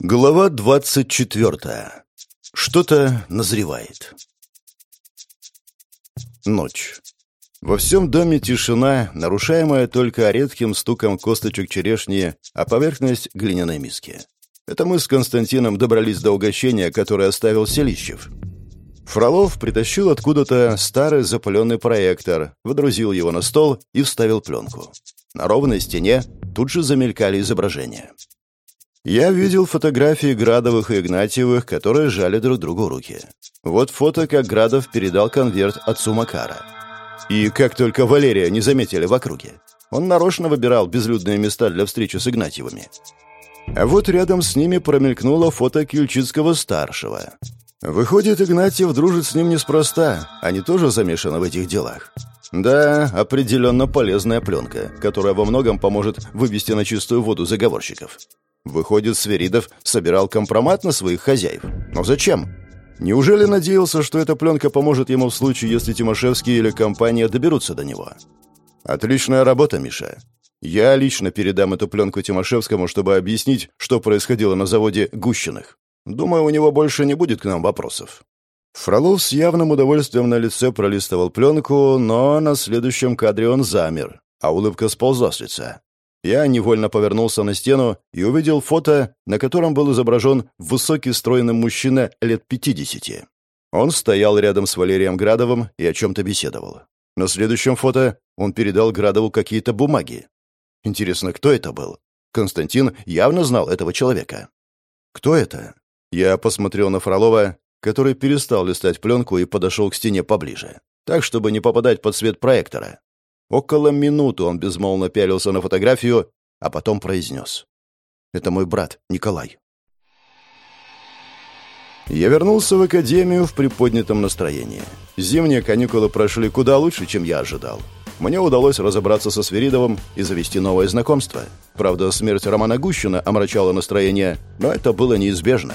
Глава двадцать четвертая. Что-то назревает. Ночь. Во всем доме тишина, нарушаемая только редким стуком косточек черешни, а поверхность глиняной миски. Это мы с Константином добрались до угощения, которое оставил Селищев. Фролов притащил откуда-то старый запаленный проектор, выдрузил его на стол и вставил пленку. На ровной стене тут же замелькали изображения. Я видел фотографии Градовых и Игнатьевых, которые жали друг другу руки. Вот фото, как Градов передал конверт отцу Макара. И как только Валерия не заметили в округе. Он нарочно выбирал безлюдные места для встречи с Игнатьевыми. А вот рядом с ними промелькнуло фото Кильчицкого-старшего. Выходит, Игнатьев дружит с ним неспроста, они тоже замешаны в этих делах. Да, определенно полезная пленка, которая во многом поможет вывести на чистую воду заговорщиков. Выходит, Сверидов собирал компромат на своих хозяев. Но зачем? Неужели надеялся, что эта пленка поможет ему в случае, если Тимошевский или компания доберутся до него? Отличная работа, Миша. Я лично передам эту пленку Тимошевскому, чтобы объяснить, что происходило на заводе Гущиных. Думаю, у него больше не будет к нам вопросов. Фролов с явным удовольствием на лице пролистывал пленку, но на следующем кадре он замер, а улыбка сползла с лица. Я невольно повернулся на стену и увидел фото, на котором был изображен высокий стройный мужчина лет пятидесяти. Он стоял рядом с Валерием Градовым и о чем-то беседовал. На следующем фото он передал Градову какие-то бумаги. Интересно, кто это был? Константин явно знал этого человека. «Кто это?» Я посмотрел на Фролова, который перестал листать пленку и подошел к стене поближе, так, чтобы не попадать под свет проектора. Около минуты он безмолвно пялился на фотографию, а потом произнес. «Это мой брат, Николай». Я вернулся в академию в приподнятом настроении. Зимние каникулы прошли куда лучше, чем я ожидал. Мне удалось разобраться со Сверидовым и завести новое знакомство. Правда, смерть Романа Гущина омрачала настроение, но это было неизбежно.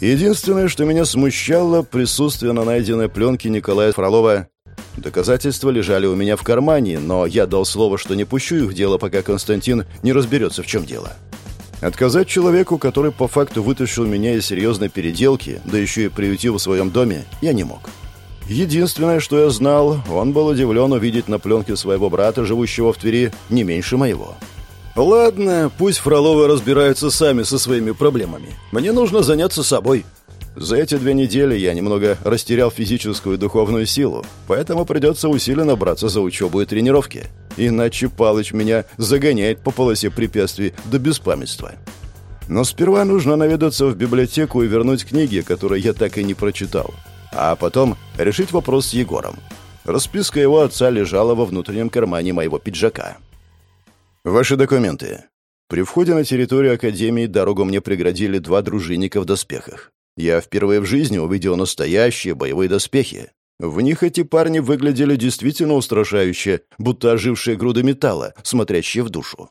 Единственное, что меня смущало, присутствие на найденной пленке Николая Фролова Доказательства лежали у меня в кармане, но я дал слово, что не пущу их дело, пока Константин не разберется, в чем дело. Отказать человеку, который по факту вытащил меня из серьезной переделки, да еще и приютил в своем доме, я не мог. Единственное, что я знал, он был удивлен увидеть на пленке своего брата, живущего в Твери, не меньше моего. «Ладно, пусть Фроловы разбираются сами со своими проблемами. Мне нужно заняться собой», за эти две недели я немного растерял физическую и духовную силу, поэтому придется усиленно браться за учебу и тренировки. Иначе Палыч меня загоняет по полосе препятствий до беспамятства. Но сперва нужно наведаться в библиотеку и вернуть книги, которые я так и не прочитал. А потом решить вопрос с Егором. Расписка его отца лежала во внутреннем кармане моего пиджака. «Ваши документы». При входе на территорию Академии дорогу мне преградили два дружинника в доспехах. Я впервые в жизни увидел настоящие боевые доспехи. В них эти парни выглядели действительно устрашающе, будто ожившие груды металла, смотрящие в душу.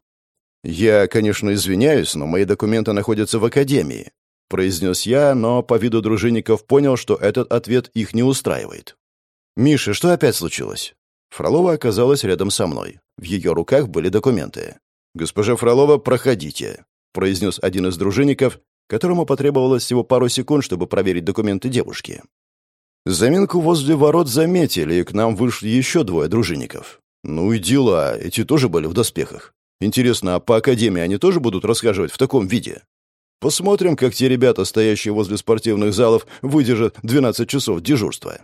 «Я, конечно, извиняюсь, но мои документы находятся в академии», — произнес я, но по виду дружинников понял, что этот ответ их не устраивает. «Миша, что опять случилось?» Фролова оказалась рядом со мной. В ее руках были документы. «Госпожа Фролова, проходите», — произнес один из дружинников, которому потребовалось всего пару секунд, чтобы проверить документы девушки. Заминку возле ворот заметили, и к нам вышли еще двое дружинников. Ну и дела, эти тоже были в доспехах. Интересно, а по академии они тоже будут расхаживать в таком виде? Посмотрим, как те ребята, стоящие возле спортивных залов, выдержат 12 часов дежурства.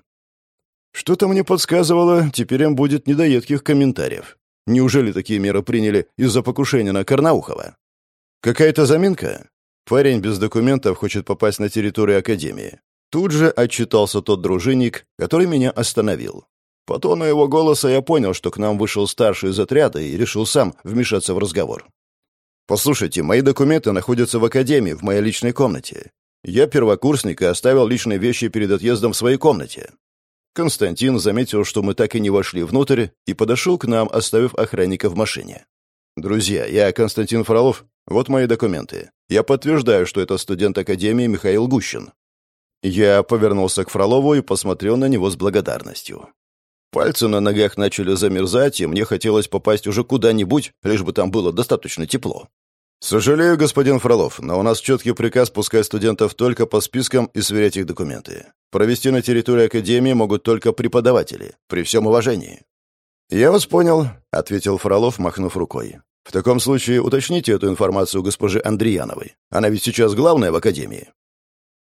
Что-то мне подсказывало, теперь им будет недоедких комментариев. Неужели такие меры приняли из-за покушения на Карнаухова? Какая-то заминка? Парень без документов хочет попасть на территорию Академии. Тут же отчитался тот дружинник, который меня остановил. По тону его голоса я понял, что к нам вышел старший из отряда и решил сам вмешаться в разговор. «Послушайте, мои документы находятся в академии, в моей личной комнате. Я первокурсник и оставил личные вещи перед отъездом в своей комнате». Константин заметил, что мы так и не вошли внутрь, и подошел к нам, оставив охранника в машине. «Друзья, я Константин Фролов. Вот мои документы. Я подтверждаю, что это студент Академии Михаил Гущин». Я повернулся к Фролову и посмотрел на него с благодарностью. Пальцы на ногах начали замерзать, и мне хотелось попасть уже куда-нибудь, лишь бы там было достаточно тепло. «Сожалею, господин Фролов, но у нас четкий приказ пускать студентов только по спискам и сверять их документы. Провести на территории Академии могут только преподаватели, при всем уважении». «Я вас понял», — ответил Фролов, махнув рукой. «В таком случае уточните эту информацию госпожи Андреяновой. Она ведь сейчас главная в Академии».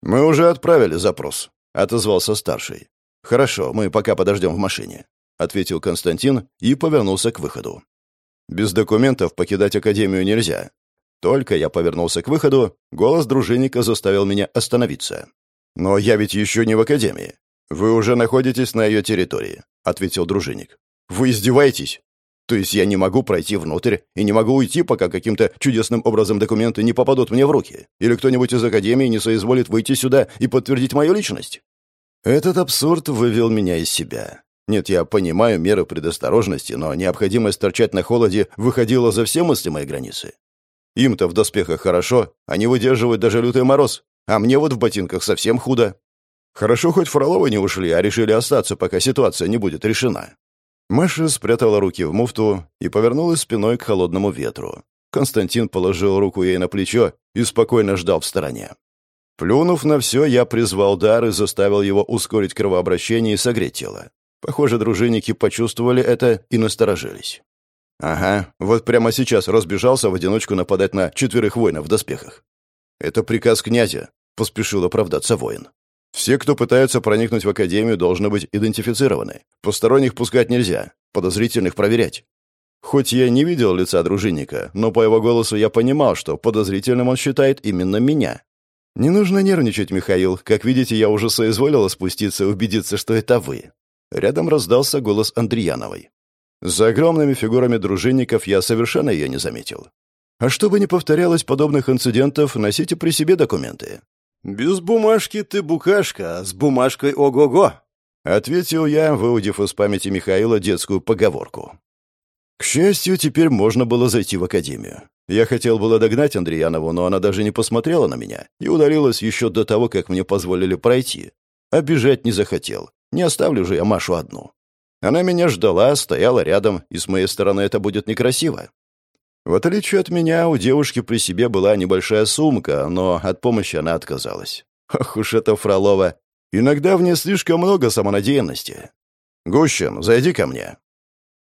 «Мы уже отправили запрос», — отозвался старший. «Хорошо, мы пока подождем в машине», — ответил Константин и повернулся к выходу. «Без документов покидать Академию нельзя. Только я повернулся к выходу, голос дружинника заставил меня остановиться. «Но я ведь еще не в Академии. Вы уже находитесь на ее территории», — ответил дружинник. «Вы издеваетесь? То есть я не могу пройти внутрь и не могу уйти, пока каким-то чудесным образом документы не попадут мне в руки? Или кто-нибудь из Академии не соизволит выйти сюда и подтвердить мою личность?» Этот абсурд вывел меня из себя. Нет, я понимаю меры предосторожности, но необходимость торчать на холоде выходила за все мыслимые границы. Им-то в доспехах хорошо, они выдерживают даже лютый мороз, а мне вот в ботинках совсем худо. Хорошо, хоть Фроловы не ушли, а решили остаться, пока ситуация не будет решена. Маша спрятала руки в муфту и повернулась спиной к холодному ветру. Константин положил руку ей на плечо и спокойно ждал в стороне. Плюнув на все, я призвал дар и заставил его ускорить кровообращение и согреть тело. Похоже, дружинники почувствовали это и насторожились. Ага, вот прямо сейчас разбежался в одиночку нападать на четверых воинов в доспехах. Это приказ князя, поспешил оправдаться воин. Все, кто пытаются проникнуть в академию, должны быть идентифицированы. Посторонних пускать нельзя, подозрительных проверять. Хоть я не видел лица дружинника, но по его голосу я понимал, что подозрительным он считает именно меня. Не нужно нервничать, Михаил. Как видите, я уже соизволила спуститься и убедиться, что это вы. Рядом раздался голос Андреяновой. За огромными фигурами дружинников я совершенно ее не заметил. А чтобы не повторялось подобных инцидентов, носите при себе документы. «Без бумажки ты букашка, а с бумажкой ого-го!» — ответил я, выудив из памяти Михаила детскую поговорку. К счастью, теперь можно было зайти в академию. Я хотел было догнать Андреянову, но она даже не посмотрела на меня и удалилась еще до того, как мне позволили пройти. Обижать не захотел. Не оставлю же я Машу одну. Она меня ждала, стояла рядом, и с моей стороны это будет некрасиво. В отличие от меня, у девушки при себе была небольшая сумка, но от помощи она отказалась. Ох уж это Фролова. Иногда в ней слишком много самонадеянности. «Гущин, зайди ко мне».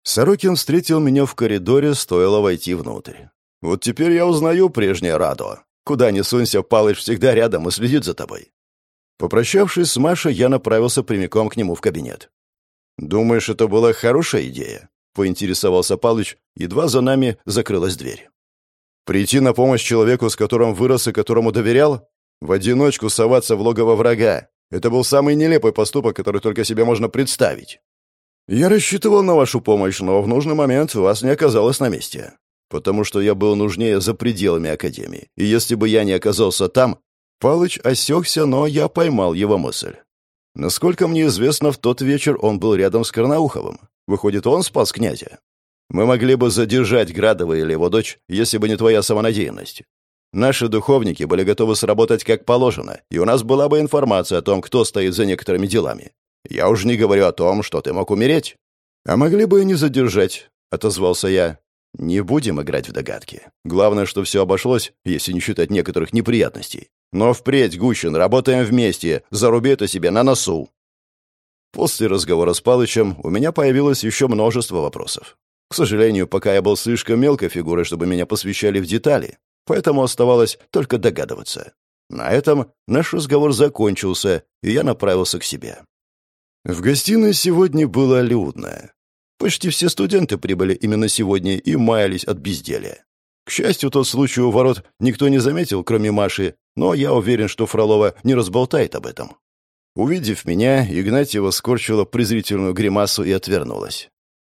Сорокин встретил меня в коридоре, стоило войти внутрь. Вот теперь я узнаю прежнее Радо. Куда ни сунься, Палыч всегда рядом и следит за тобой. Попрощавшись с Машей, я направился прямиком к нему в кабинет. «Думаешь, это была хорошая идея?» — поинтересовался Палыч, едва за нами закрылась дверь. «Прийти на помощь человеку, с которым вырос и которому доверял? В одиночку соваться в логово врага. Это был самый нелепый поступок, который только себе можно представить. Я рассчитывал на вашу помощь, но в нужный момент вас не оказалось на месте. Потому что я был нужнее за пределами Академии. И если бы я не оказался там...» Палыч осекся, но я поймал его мысль. Насколько мне известно, в тот вечер он был рядом с Карнауховым. Выходит, он спас князя. Мы могли бы задержать Градова или его дочь, если бы не твоя самонадеянность. Наши духовники были готовы сработать как положено, и у нас была бы информация о том, кто стоит за некоторыми делами. Я уже не говорю о том, что ты мог умереть. А могли бы и не задержать, — отозвался я. Не будем играть в догадки. Главное, что все обошлось, если не считать некоторых неприятностей. Но впредь, Гущин, работаем вместе, заруби это себе на носу. После разговора с Палычем у меня появилось еще множество вопросов. К сожалению, пока я был слишком мелкой фигурой, чтобы меня посвящали в детали, поэтому оставалось только догадываться. На этом наш разговор закончился, и я направился к себе. В гостиной сегодня было людно. Почти все студенты прибыли именно сегодня и маялись от безделия. К счастью, тот случай у ворот никто не заметил, кроме Маши, но я уверен, что Фролова не разболтает об этом. Увидев меня, Игнатьева скорчила презрительную гримасу и отвернулась.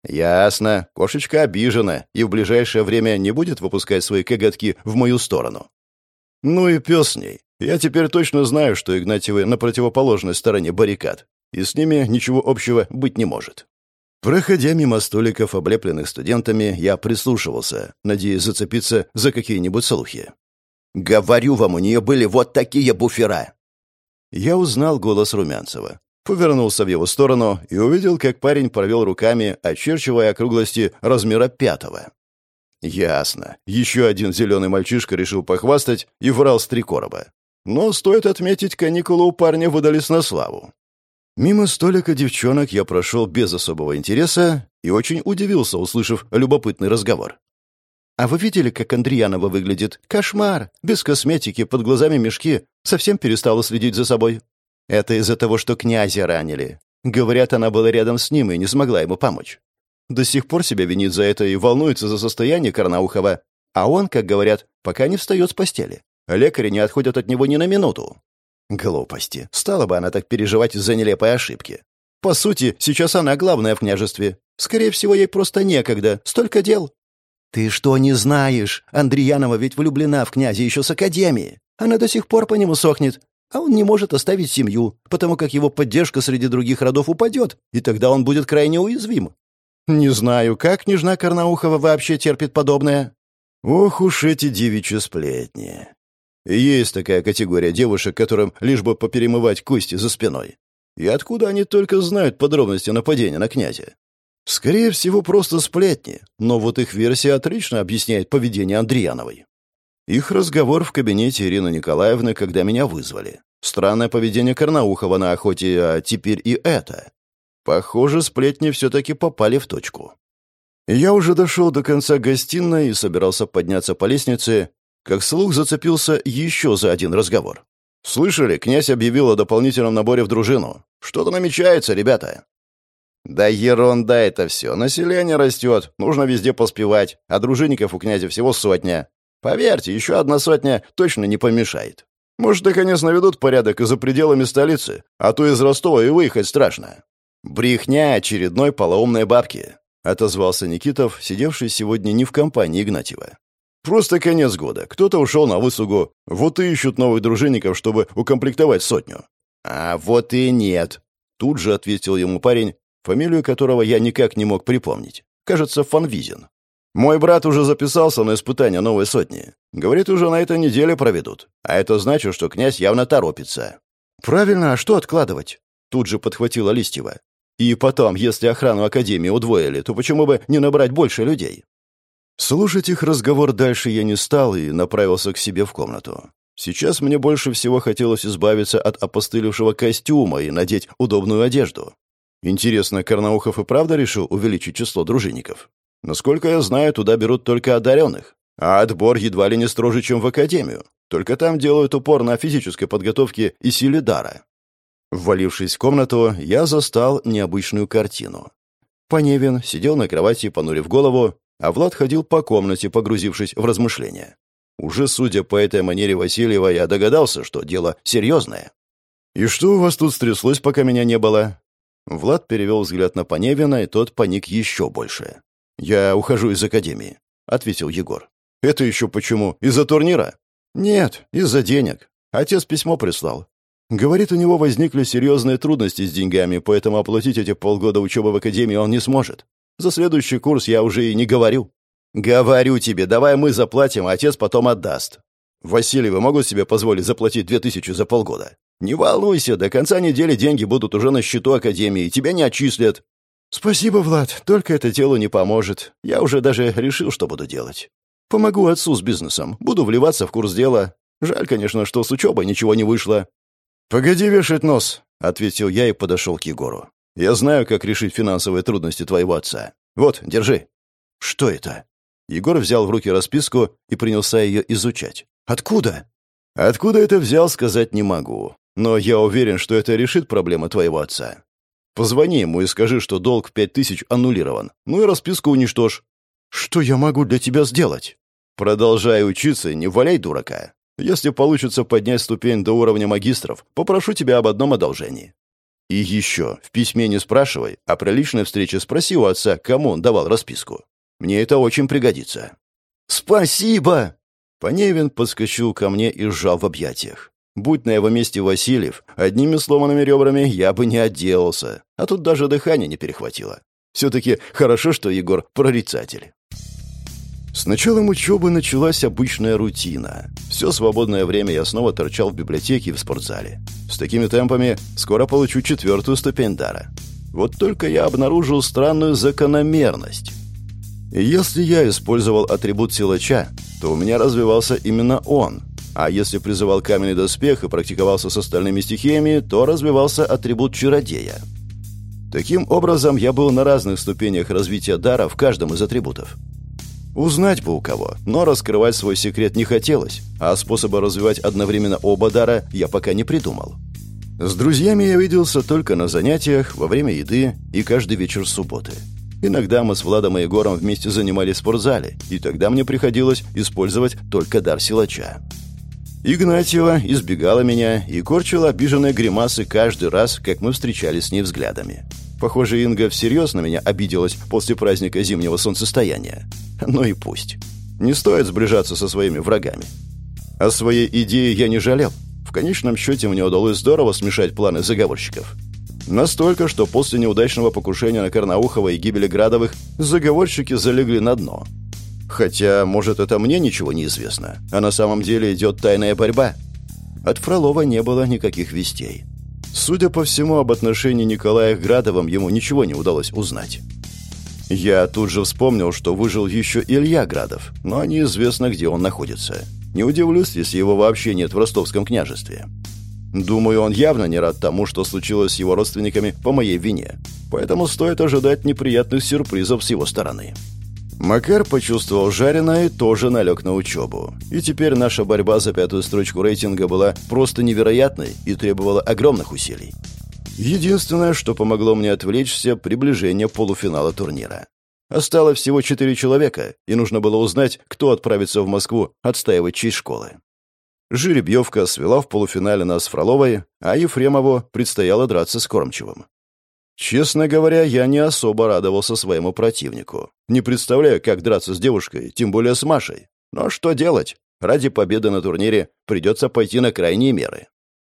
«Ясно. Кошечка обижена и в ближайшее время не будет выпускать свои коготки в мою сторону». «Ну и пес с ней. Я теперь точно знаю, что Игнатьевы на противоположной стороне баррикад, и с ними ничего общего быть не может». Проходя мимо столиков, облепленных студентами, я прислушивался, надеясь зацепиться за какие-нибудь слухи. «Говорю вам, у нее были вот такие буфера!» Я узнал голос Румянцева. Повернулся в его сторону и увидел, как парень провел руками, очерчивая округлости размера пятого. Ясно. Еще один зеленый мальчишка решил похвастать и врал с три короба. Но, стоит отметить, каникулы у парня выдались на славу. Мимо столика девчонок я прошел без особого интереса и очень удивился, услышав любопытный разговор. «А вы видели, как Андреянова выглядит? Кошмар! Без косметики, под глазами мешки. Совсем перестала следить за собой. Это из-за того, что князя ранили. Говорят, она была рядом с ним и не смогла ему помочь. До сих пор себя винит за это и волнуется за состояние Карнаухова. А он, как говорят, пока не встает с постели. Лекари не отходят от него ни на минуту. Глупости. Стала бы она так переживать из-за нелепой ошибки. По сути, сейчас она главная в княжестве. Скорее всего, ей просто некогда. Столько дел. «Ты что не знаешь? Андреянова ведь влюблена в князя еще с академии. Она до сих пор по нему сохнет. А он не может оставить семью, потому как его поддержка среди других родов упадет, и тогда он будет крайне уязвим. Не знаю, как княжна Карнаухова вообще терпит подобное. Ох уж эти девичьи сплетни. Есть такая категория девушек, которым лишь бы поперемывать кости за спиной. И откуда они только знают подробности нападения на князя? Скорее всего, просто сплетни, но вот их версия отлично объясняет поведение Андреяновой. Их разговор в кабинете Ирины Николаевны, когда меня вызвали. Странное поведение Карнаухова на охоте, а теперь и это. Похоже, сплетни все-таки попали в точку. Я уже дошел до конца гостиной и собирался подняться по лестнице, как слух зацепился еще за один разговор. «Слышали, князь объявил о дополнительном наборе в дружину. Что-то намечается, ребята». «Да ерунда это все. Население растет, нужно везде поспевать, а дружинников у князя всего сотня. Поверьте, еще одна сотня точно не помешает. Может, наконец наведут порядок и за пределами столицы, а то из Ростова и выехать страшно». «Брехня очередной полоумной бабки», — отозвался Никитов, сидевший сегодня не в компании Игнатьева. Просто конец года. Кто-то ушел на высугу. Вот и ищут новых дружинников, чтобы укомплектовать сотню. А вот и нет. Тут же ответил ему парень, фамилию которого я никак не мог припомнить. Кажется, Фанвизин. Мой брат уже записался на испытание новой сотни. Говорит, уже на этой неделе проведут. А это значит, что князь явно торопится. Правильно, а что откладывать? Тут же подхватила Листьева. И потом, если охрану Академии удвоили, то почему бы не набрать больше людей? Слушать их разговор дальше я не стал и направился к себе в комнату. Сейчас мне больше всего хотелось избавиться от опостылевшего костюма и надеть удобную одежду. Интересно, Карнаухов и правда решил увеличить число дружинников? Насколько я знаю, туда берут только одаренных, а отбор едва ли не строже, чем в академию. Только там делают упор на физической подготовке и силе дара. Ввалившись в комнату, я застал необычную картину. Поневин сидел на кровати, понурив голову, а Влад ходил по комнате, погрузившись в размышления. Уже судя по этой манере Васильева, я догадался, что дело серьезное. «И что у вас тут стряслось, пока меня не было?» Влад перевел взгляд на Поневина, и тот паник еще больше. «Я ухожу из академии», — ответил Егор. «Это еще почему? Из-за турнира?» «Нет, из-за денег. Отец письмо прислал. Говорит, у него возникли серьезные трудности с деньгами, поэтому оплатить эти полгода учебы в академии он не сможет. За следующий курс я уже и не говорю. Говорю тебе, давай мы заплатим, а отец потом отдаст. Васильевы могут себе позволить заплатить две тысячи за полгода. Не волнуйся, до конца недели деньги будут уже на счету Академии, тебя не отчислят. Спасибо, Влад, только это делу не поможет. Я уже даже решил, что буду делать. Помогу отцу с бизнесом, буду вливаться в курс дела. Жаль, конечно, что с учебой ничего не вышло. «Погоди вешать нос», — ответил я и подошел к Егору. Я знаю, как решить финансовые трудности твоего отца. Вот, держи». «Что это?» Егор взял в руки расписку и принялся ее изучать. «Откуда?» «Откуда это взял, сказать не могу. Но я уверен, что это решит проблемы твоего отца. Позвони ему и скажи, что долг в пять тысяч аннулирован. Ну и расписку уничтожь». «Что я могу для тебя сделать?» «Продолжай учиться, не валяй дурака. Если получится поднять ступень до уровня магистров, попрошу тебя об одном одолжении. И еще, в письме не спрашивай, а при личной встрече спроси у отца, кому он давал расписку. Мне это очень пригодится». «Спасибо!» Поневин подскочил ко мне и сжал в объятиях. Будь на его месте Васильев, одними сломанными ребрами я бы не отделался, а тут даже дыхание не перехватило. Все-таки хорошо, что Егор прорицатель. С началом учебы началась обычная рутина. Все свободное время я снова торчал в библиотеке и в спортзале. С такими темпами скоро получу четвертую ступень дара. Вот только я обнаружил странную закономерность. Если я использовал атрибут силача, то у меня развивался именно он. А если призывал каменный доспех и практиковался с остальными стихиями, то развивался атрибут чародея. Таким образом, я был на разных ступенях развития дара в каждом из атрибутов. Узнать бы у кого, но раскрывать свой секрет не хотелось, а способа развивать одновременно оба дара я пока не придумал. С друзьями я виделся только на занятиях, во время еды и каждый вечер субботы. Иногда мы с Владом и Егором вместе занимались в спортзале, и тогда мне приходилось использовать только дар силача. Игнатьева избегала меня и корчила обиженные гримасы каждый раз, как мы встречались с ней взглядами. Похоже, Инга всерьез на меня обиделась после праздника зимнего солнцестояния. Ну и пусть. Не стоит сближаться со своими врагами. О своей идее я не жалел. В конечном счете мне удалось здорово смешать планы заговорщиков. Настолько, что после неудачного покушения на Карнаухова и гибели Градовых заговорщики залегли на дно – Хотя, может, это мне ничего не известно, а на самом деле идет тайная борьба. От Фролова не было никаких вестей. Судя по всему, об отношении Николая к Градовым ему ничего не удалось узнать. Я тут же вспомнил, что выжил еще Илья Градов, но неизвестно, где он находится. Не удивлюсь, если его вообще нет в ростовском княжестве. Думаю, он явно не рад тому, что случилось с его родственниками по моей вине. Поэтому стоит ожидать неприятных сюрпризов с его стороны. Макар почувствовал жареное и тоже налег на учебу. И теперь наша борьба за пятую строчку рейтинга была просто невероятной и требовала огромных усилий. Единственное, что помогло мне отвлечься – приближение полуфинала турнира. Осталось всего четыре человека, и нужно было узнать, кто отправится в Москву отстаивать честь школы. Жеребьевка свела в полуфинале нас с Фроловой, а Ефремову предстояло драться с Кормчевым. Честно говоря, я не особо радовался своему противнику. Не представляю, как драться с девушкой, тем более с Машей. Но что делать? Ради победы на турнире придется пойти на крайние меры.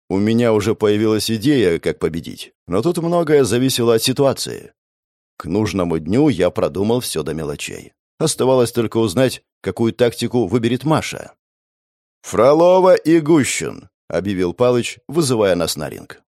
У меня уже появилась идея, как победить, но тут многое зависело от ситуации. К нужному дню я продумал все до мелочей. Оставалось только узнать, какую тактику выберет Маша. «Фролова и Гущин», — объявил Палыч, вызывая нас на ринг.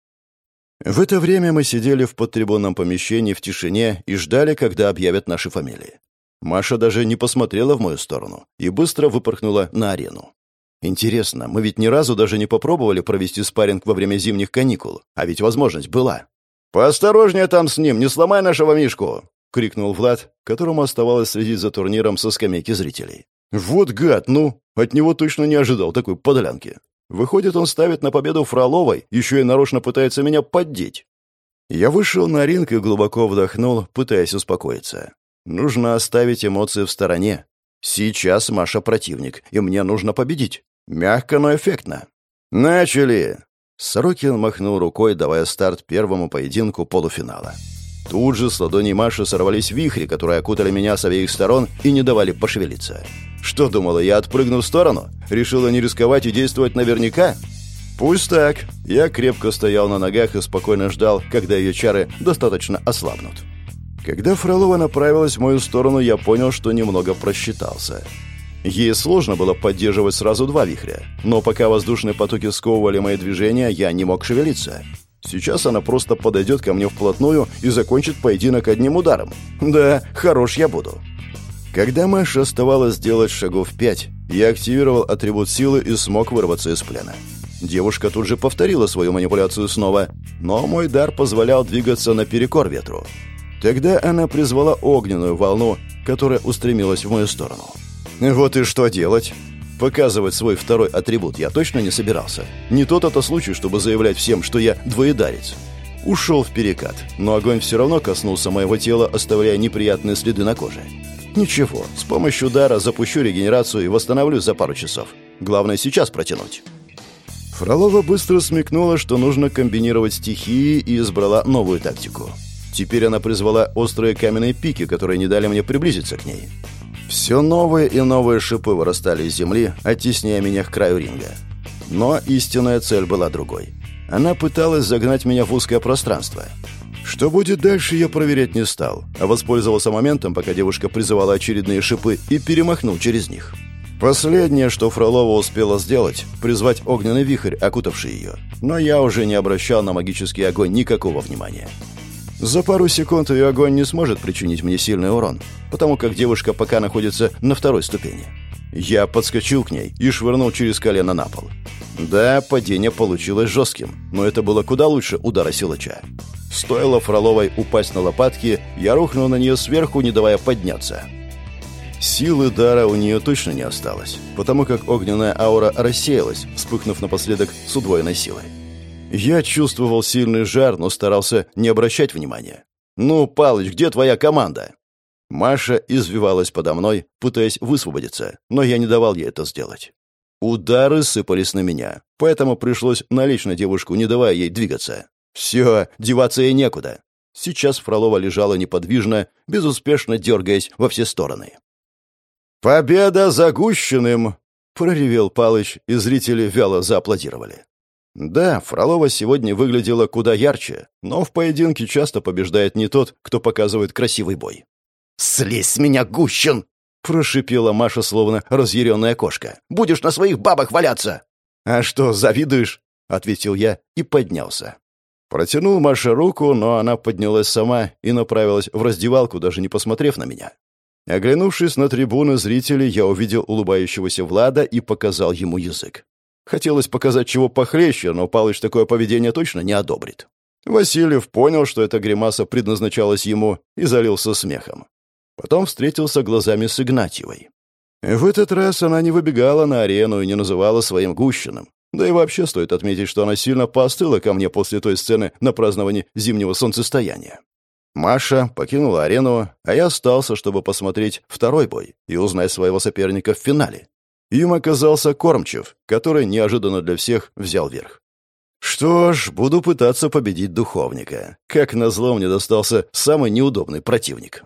В это время мы сидели в подтрибунном помещении в тишине и ждали, когда объявят наши фамилии. Маша даже не посмотрела в мою сторону и быстро выпорхнула на арену. Интересно, мы ведь ни разу даже не попробовали провести спарринг во время зимних каникул, а ведь возможность была. «Поосторожнее там с ним, не сломай нашего Мишку!» — крикнул Влад, которому оставалось следить за турниром со скамейки зрителей. «Вот гад, ну! От него точно не ожидал такой подолянки. Выходит, он ставит на победу Фроловой, еще и нарочно пытается меня поддеть. Я вышел на ринг и глубоко вдохнул, пытаясь успокоиться. Нужно оставить эмоции в стороне. Сейчас Маша противник, и мне нужно победить. Мягко, но эффектно. «Начали!» Сорокин махнул рукой, давая старт первому поединку полуфинала. Тут же с ладоней Маши сорвались вихри, которые окутали меня с обеих сторон и не давали пошевелиться. Что думала, я отпрыгну в сторону? Решила не рисковать и действовать наверняка? Пусть так. Я крепко стоял на ногах и спокойно ждал, когда ее чары достаточно ослабнут. Когда Фролова направилась в мою сторону, я понял, что немного просчитался. Ей сложно было поддерживать сразу два вихря, но пока воздушные потоки сковывали мои движения, я не мог шевелиться. Сейчас она просто подойдет ко мне вплотную и закончит поединок одним ударом. Да, хорош я буду. Когда Маша оставалось сделать шагов пять, я активировал атрибут силы и смог вырваться из плена. Девушка тут же повторила свою манипуляцию снова, но мой дар позволял двигаться наперекор ветру. Тогда она призвала огненную волну, которая устремилась в мою сторону. Вот и что делать? Показывать свой второй атрибут я точно не собирался. Не тот это случай, чтобы заявлять всем, что я двоедарец. Ушел в перекат, но огонь все равно коснулся моего тела, оставляя неприятные следы на коже. Ничего, с помощью дара запущу регенерацию и восстановлюсь за пару часов. Главное сейчас протянуть. Фролова быстро смекнула, что нужно комбинировать стихии и избрала новую тактику. Теперь она призвала острые каменные пики, которые не дали мне приблизиться к ней. Все новые и новые шипы вырастали из земли, оттесняя меня к краю ринга. Но истинная цель была другой. Она пыталась загнать меня в узкое пространство. Что будет дальше, я проверять не стал, а воспользовался моментом, пока девушка призывала очередные шипы и перемахнул через них. Последнее, что Фролова успела сделать, призвать огненный вихрь, окутавший ее. Но я уже не обращал на магический огонь никакого внимания. За пару секунд ее огонь не сможет причинить мне сильный урон, потому как девушка пока находится на второй ступени. Я подскочил к ней и швырнул через колено на пол. Да, падение получилось жестким, но это было куда лучше удара силача. Стоило Фроловой упасть на лопатки, я рухнул на нее сверху, не давая подняться. Силы дара у нее точно не осталось, потому как огненная аура рассеялась, вспыхнув напоследок с удвоенной силой. Я чувствовал сильный жар, но старался не обращать внимания. «Ну, Палыч, где твоя команда?» Маша извивалась подо мной, пытаясь высвободиться, но я не давал ей это сделать. Удары сыпались на меня, поэтому пришлось налечь на девушку, не давая ей двигаться. Все, деваться ей некуда. Сейчас Фролова лежала неподвижно, безуспешно дергаясь во все стороны. «Победа за Гущиным!» — проревел Палыч, и зрители вяло зааплодировали. Да, Фролова сегодня выглядела куда ярче, но в поединке часто побеждает не тот, кто показывает красивый бой. «Слезь с меня, Гущин!» Прошипела Маша, словно разъяренная кошка. «Будешь на своих бабах валяться!» «А что, завидуешь?» — ответил я и поднялся. Протянул Маше руку, но она поднялась сама и направилась в раздевалку, даже не посмотрев на меня. Оглянувшись на трибуны зрителей, я увидел улыбающегося Влада и показал ему язык. Хотелось показать чего похлеще, но Палыч такое поведение точно не одобрит. Васильев понял, что эта гримаса предназначалась ему, и залился смехом. Потом встретился глазами с Игнатьевой. В этот раз она не выбегала на арену и не называла своим Гущиным. Да и вообще стоит отметить, что она сильно поостыла ко мне после той сцены на праздновании зимнего солнцестояния. Маша покинула арену, а я остался, чтобы посмотреть второй бой и узнать своего соперника в финале. Им оказался Кормчев, который неожиданно для всех взял верх. Что ж, буду пытаться победить духовника. Как назло мне достался самый неудобный противник.